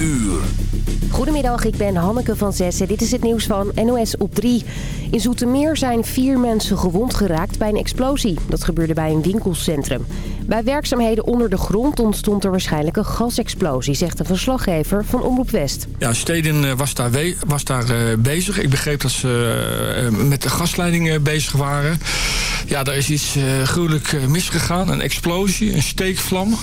uur. Goedemiddag, ik ben Hanneke van Zessen. Dit is het nieuws van NOS op 3. In Zoetermeer zijn vier mensen gewond geraakt bij een explosie. Dat gebeurde bij een winkelcentrum. Bij werkzaamheden onder de grond ontstond er waarschijnlijk een gasexplosie... zegt een verslaggever van Omroep West. Ja, Steden eh, was daar, was daar uh, bezig. Ik begreep dat ze uh, met de gasleiding bezig waren. Ja, daar is iets gruwelijk misgegaan. Een explosie, een steekvlam.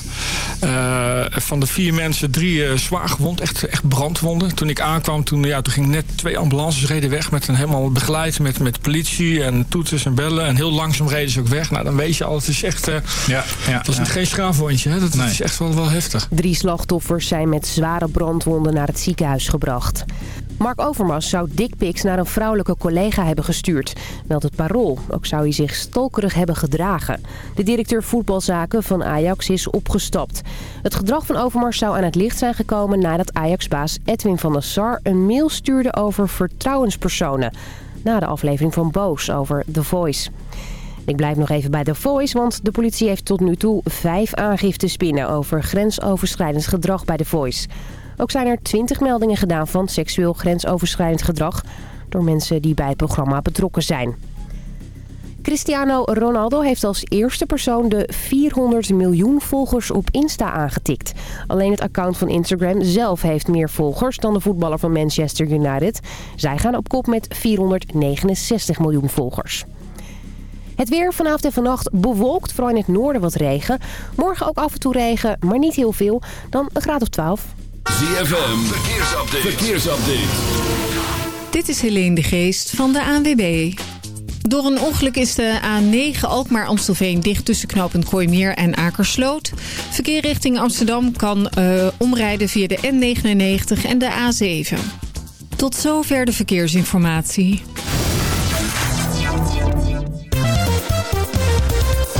van de vier mensen drie zwaar gewond, echt, echt brandwonden. Toen ik aankwam, toen, ja, toen gingen net twee ambulances reden weg... met een helemaal begeleid met, met politie en toeters en bellen. En heel langzaam reden ze ook weg. Nou, dan weet je al, het is echt... ja, ja, dat is ja. geen schaafwondje, hè? Dat, is echt wel, wel heftig. Drie slachtoffers zijn met zware brandwonden naar het ziekenhuis gebracht. Mark Overmars zou dickpics naar een vrouwelijke collega hebben gestuurd. Meldt het parool. Ook zou hij zich stalkerig hebben gedragen. De directeur voetbalzaken van Ajax is opgestapt. Het gedrag van Overmars zou aan het licht zijn gekomen... nadat Ajax-baas Edwin van der Sar een mail stuurde over vertrouwenspersonen... na de aflevering van Boos over The Voice. Ik blijf nog even bij The Voice, want de politie heeft tot nu toe vijf aangiftes binnen... over grensoverschrijdend gedrag bij The Voice... Ook zijn er 20 meldingen gedaan van seksueel grensoverschrijdend gedrag... door mensen die bij het programma betrokken zijn. Cristiano Ronaldo heeft als eerste persoon de 400 miljoen volgers op Insta aangetikt. Alleen het account van Instagram zelf heeft meer volgers dan de voetballer van Manchester United. Zij gaan op kop met 469 miljoen volgers. Het weer vanavond en vannacht bewolkt, vooral in het noorden wat regen. Morgen ook af en toe regen, maar niet heel veel. Dan een graad of 12. ZFM, verkeersupdate. verkeersupdate. Dit is Helene de Geest van de ANWB. Door een ongeluk is de A9 Alkmaar-Amstelveen dicht tussen knooppunt Kooimeer en Akersloot. Verkeer richting Amsterdam kan uh, omrijden via de N99 en de A7. Tot zover de verkeersinformatie.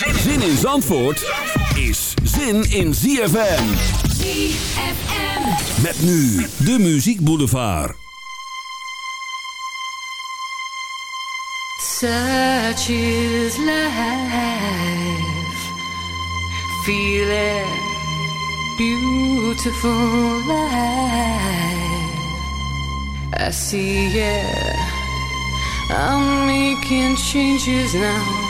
Zin in Zandvoort is zin in ZFM. ZFM. Met nu de Muziek Boulevard. Such is life. Feel it. Beautiful life. I see it. I'm making changes now.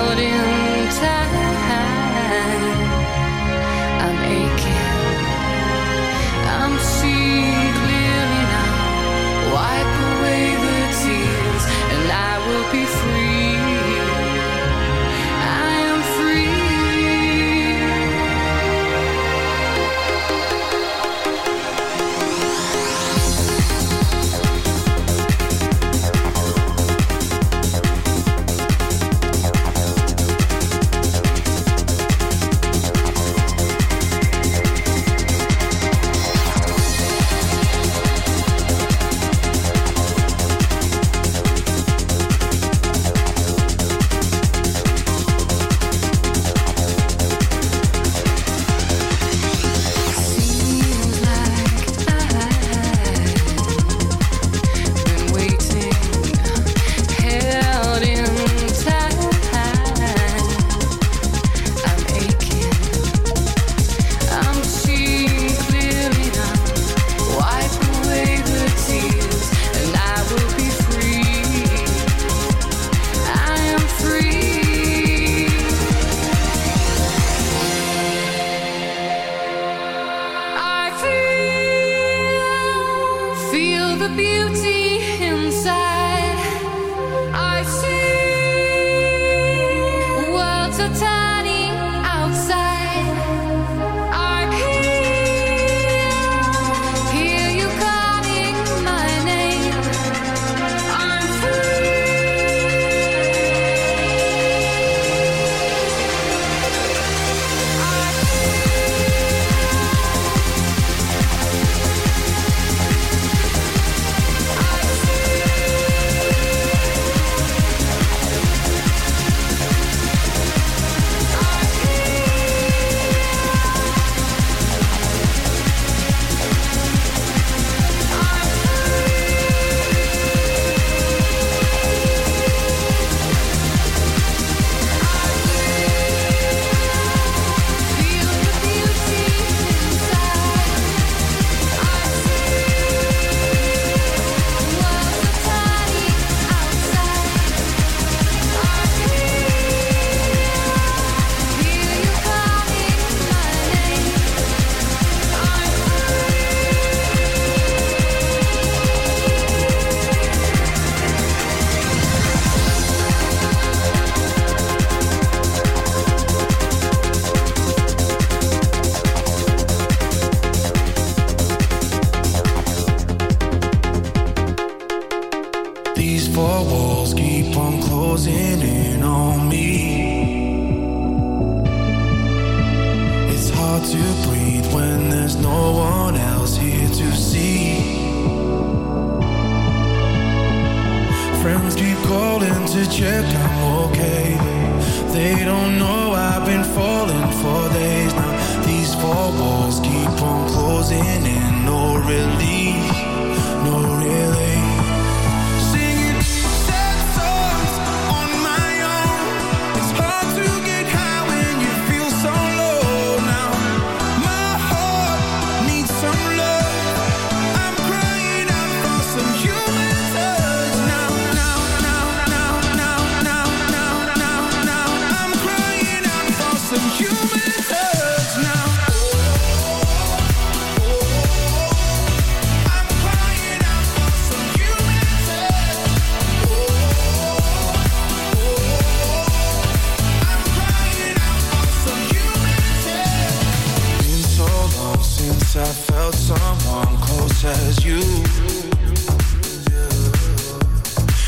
I felt someone close as you.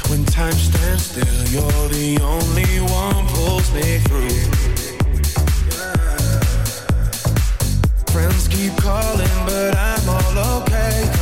When time stands still, you're the only one pulls me through. Friends keep calling, but I'm all okay.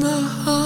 my heart.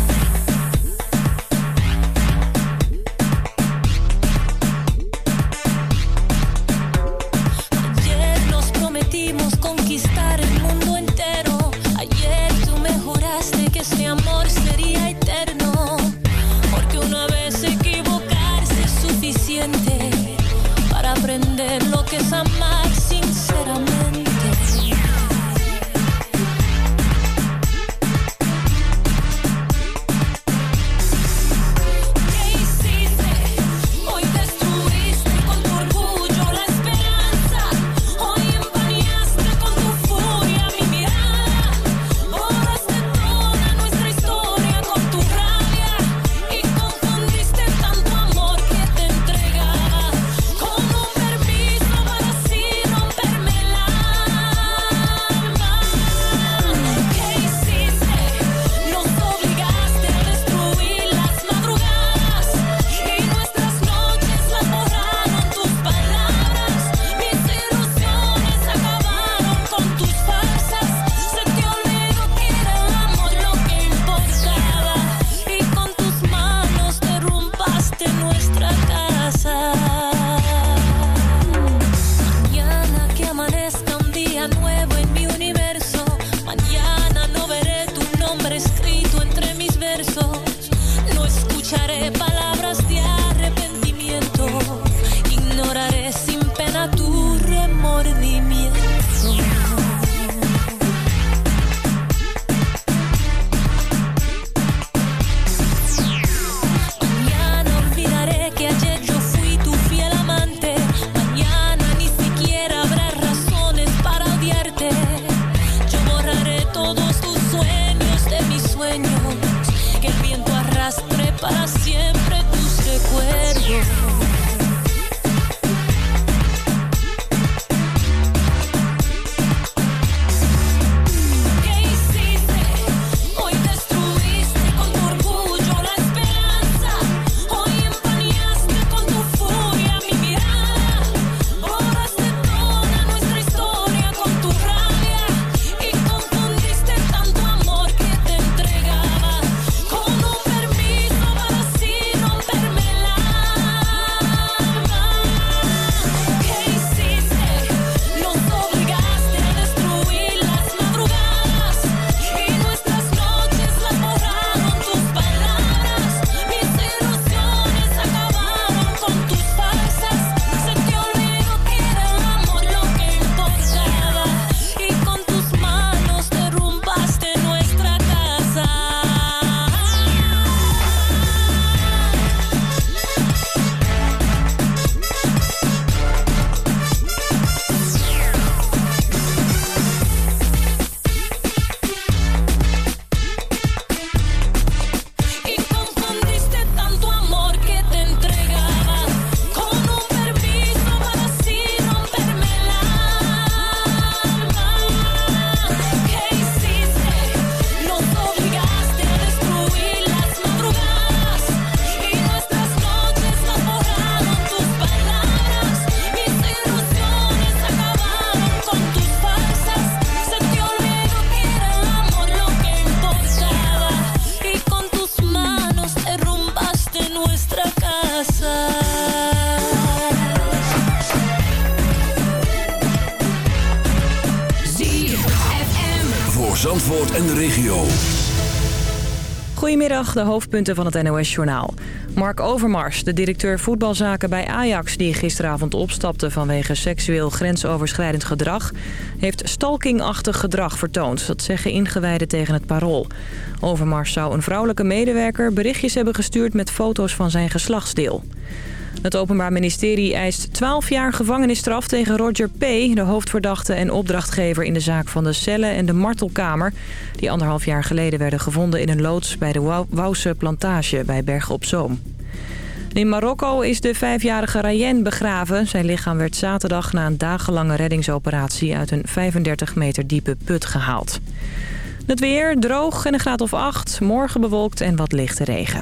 De hoofdpunten van het NOS-journaal. Mark Overmars, de directeur voetbalzaken bij Ajax... die gisteravond opstapte vanwege seksueel grensoverschrijdend gedrag... heeft stalkingachtig gedrag vertoond. Dat zeggen ingewijden tegen het parool. Overmars zou een vrouwelijke medewerker berichtjes hebben gestuurd... met foto's van zijn geslachtsdeel. Het Openbaar Ministerie eist 12 jaar gevangenisstraf tegen Roger P., de hoofdverdachte en opdrachtgever in de zaak van de cellen en de martelkamer, die anderhalf jaar geleden werden gevonden in een loods bij de Wou- Wouwse plantage bij Bergen op Zoom. In Marokko is de vijfjarige Rayen begraven. Zijn lichaam werd zaterdag na een dagenlange reddingsoperatie uit een 35 meter diepe put gehaald. Het weer droog en een graad of 8. Morgen bewolkt en wat lichte regen.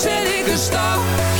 zet ik een stapje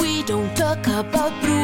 We don't talk about Bruno.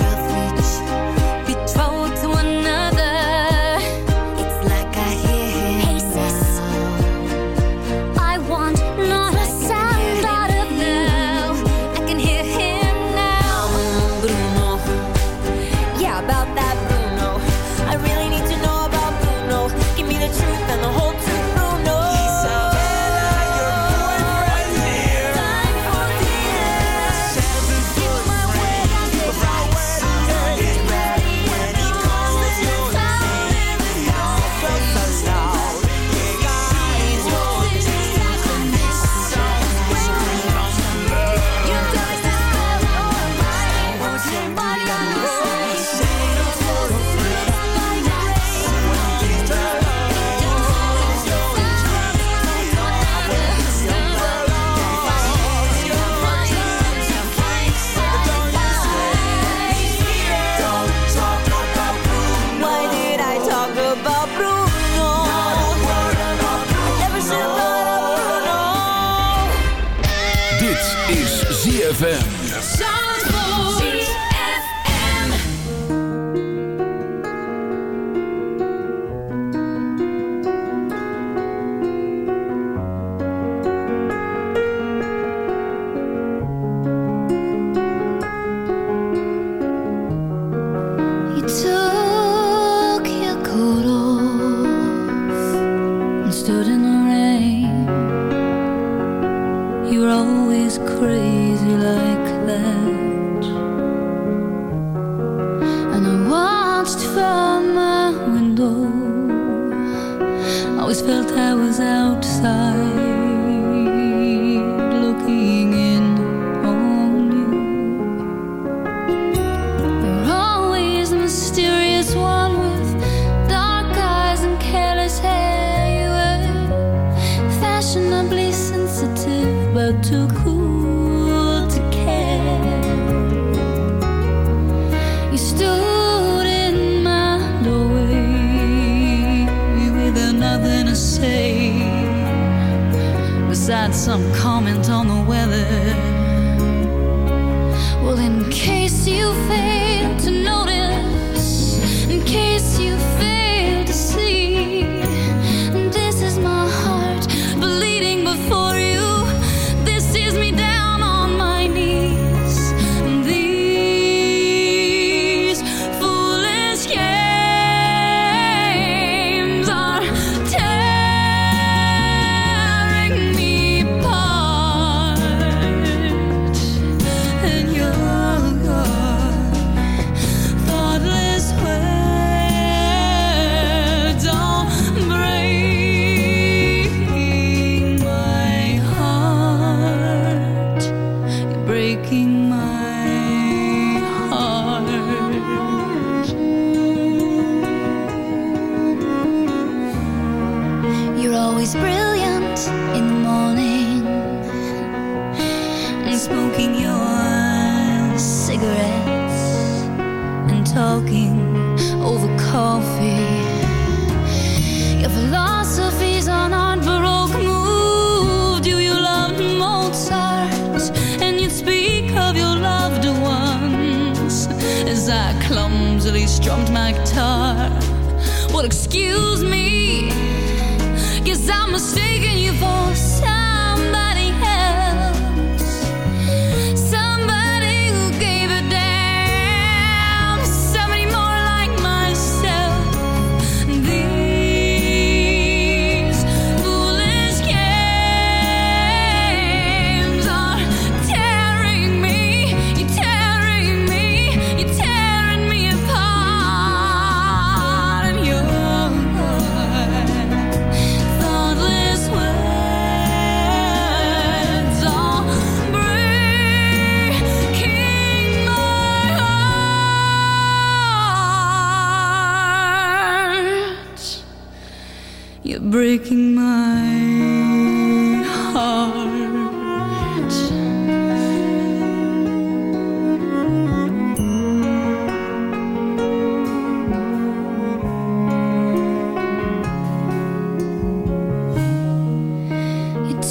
is ZFM.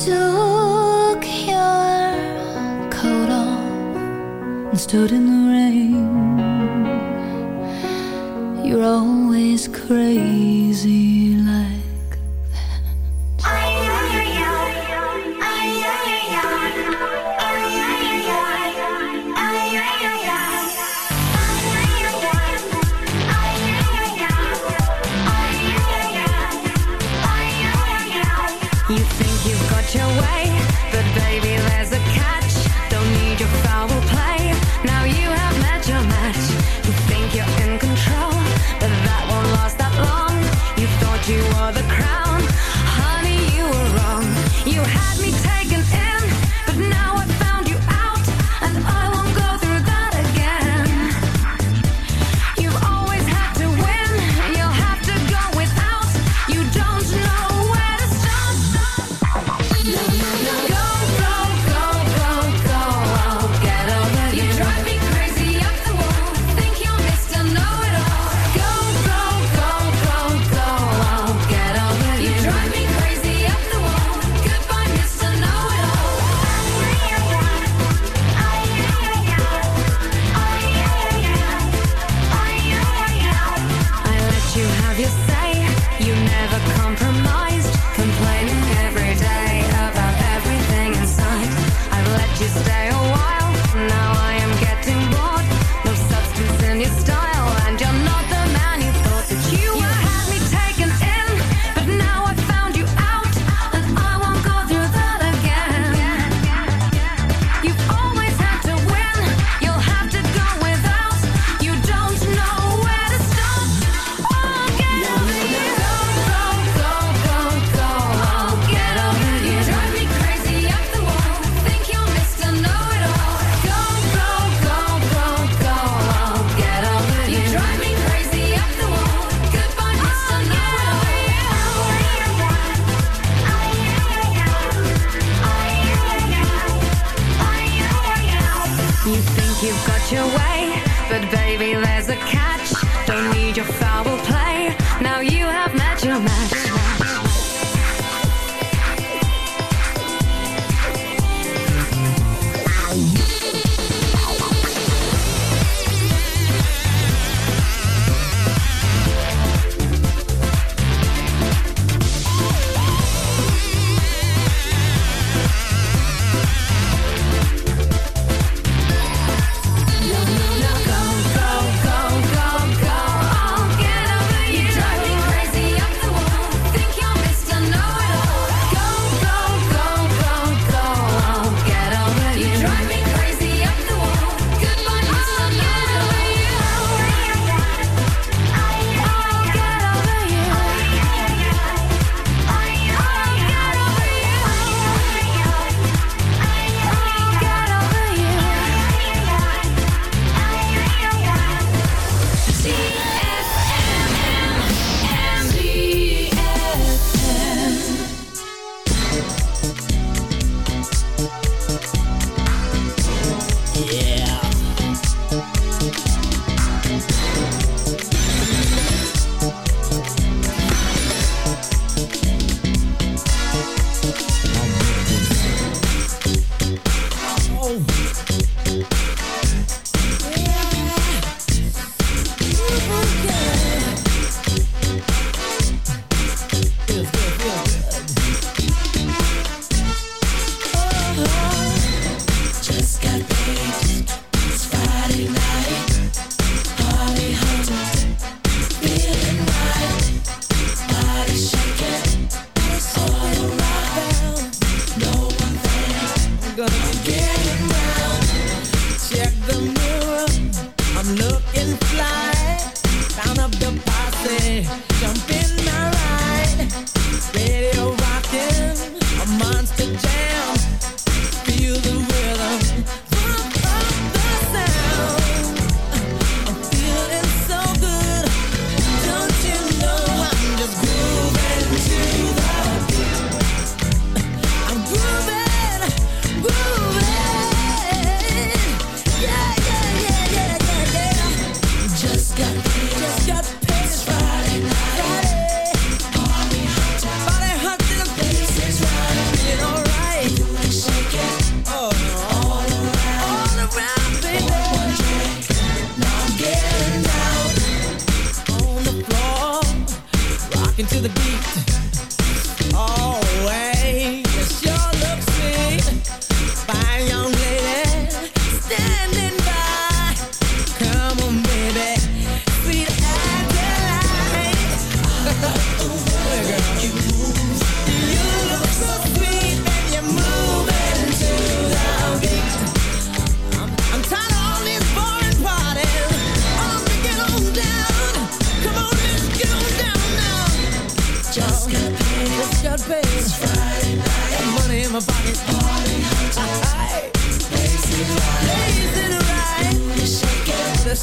took your coat off and stood in the rain. You're always crazy.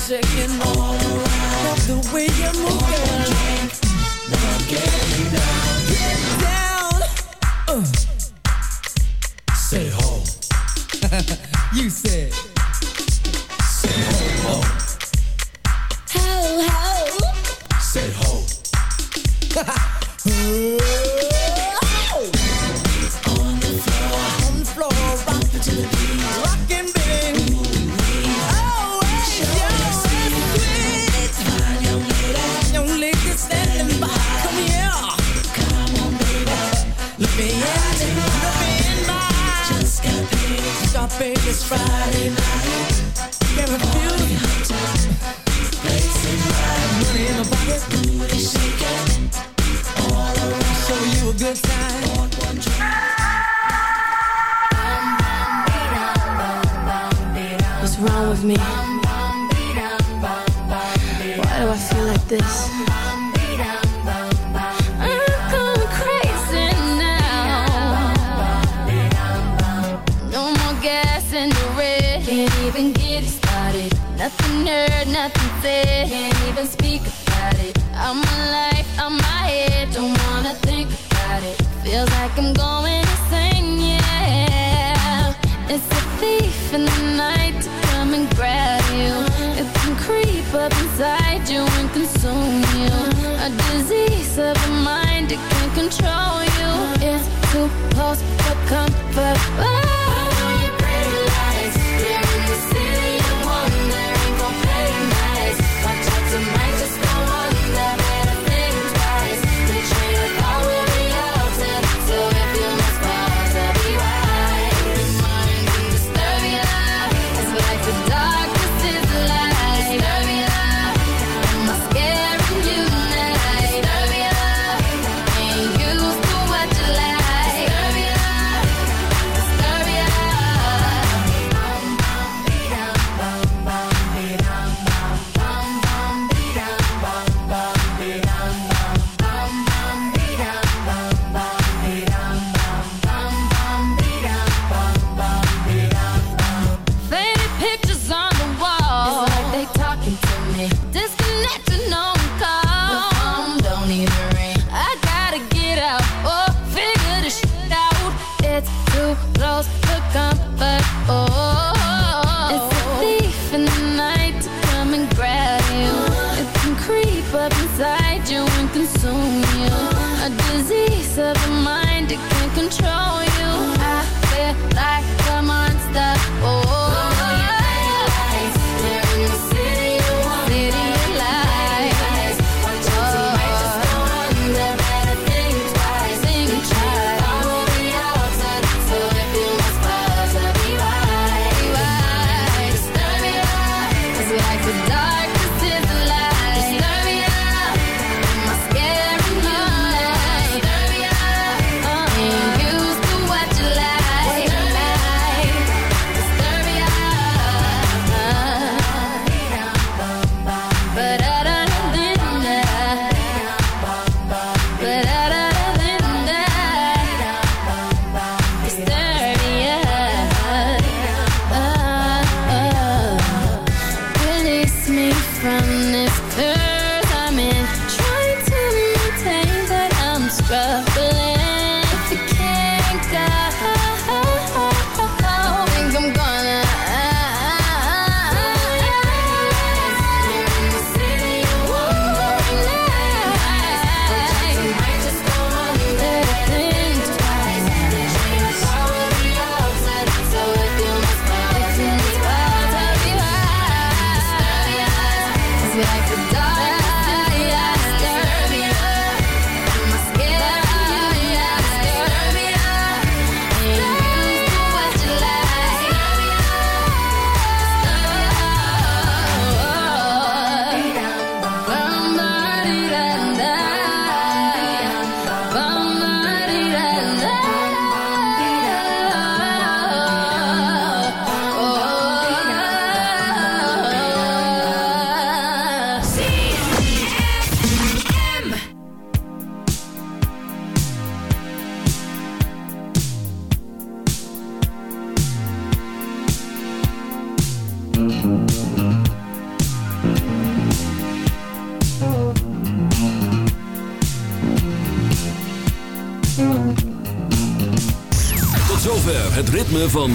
checking all around. That's the way you're moving. girls will for oh, I know your We're in the city.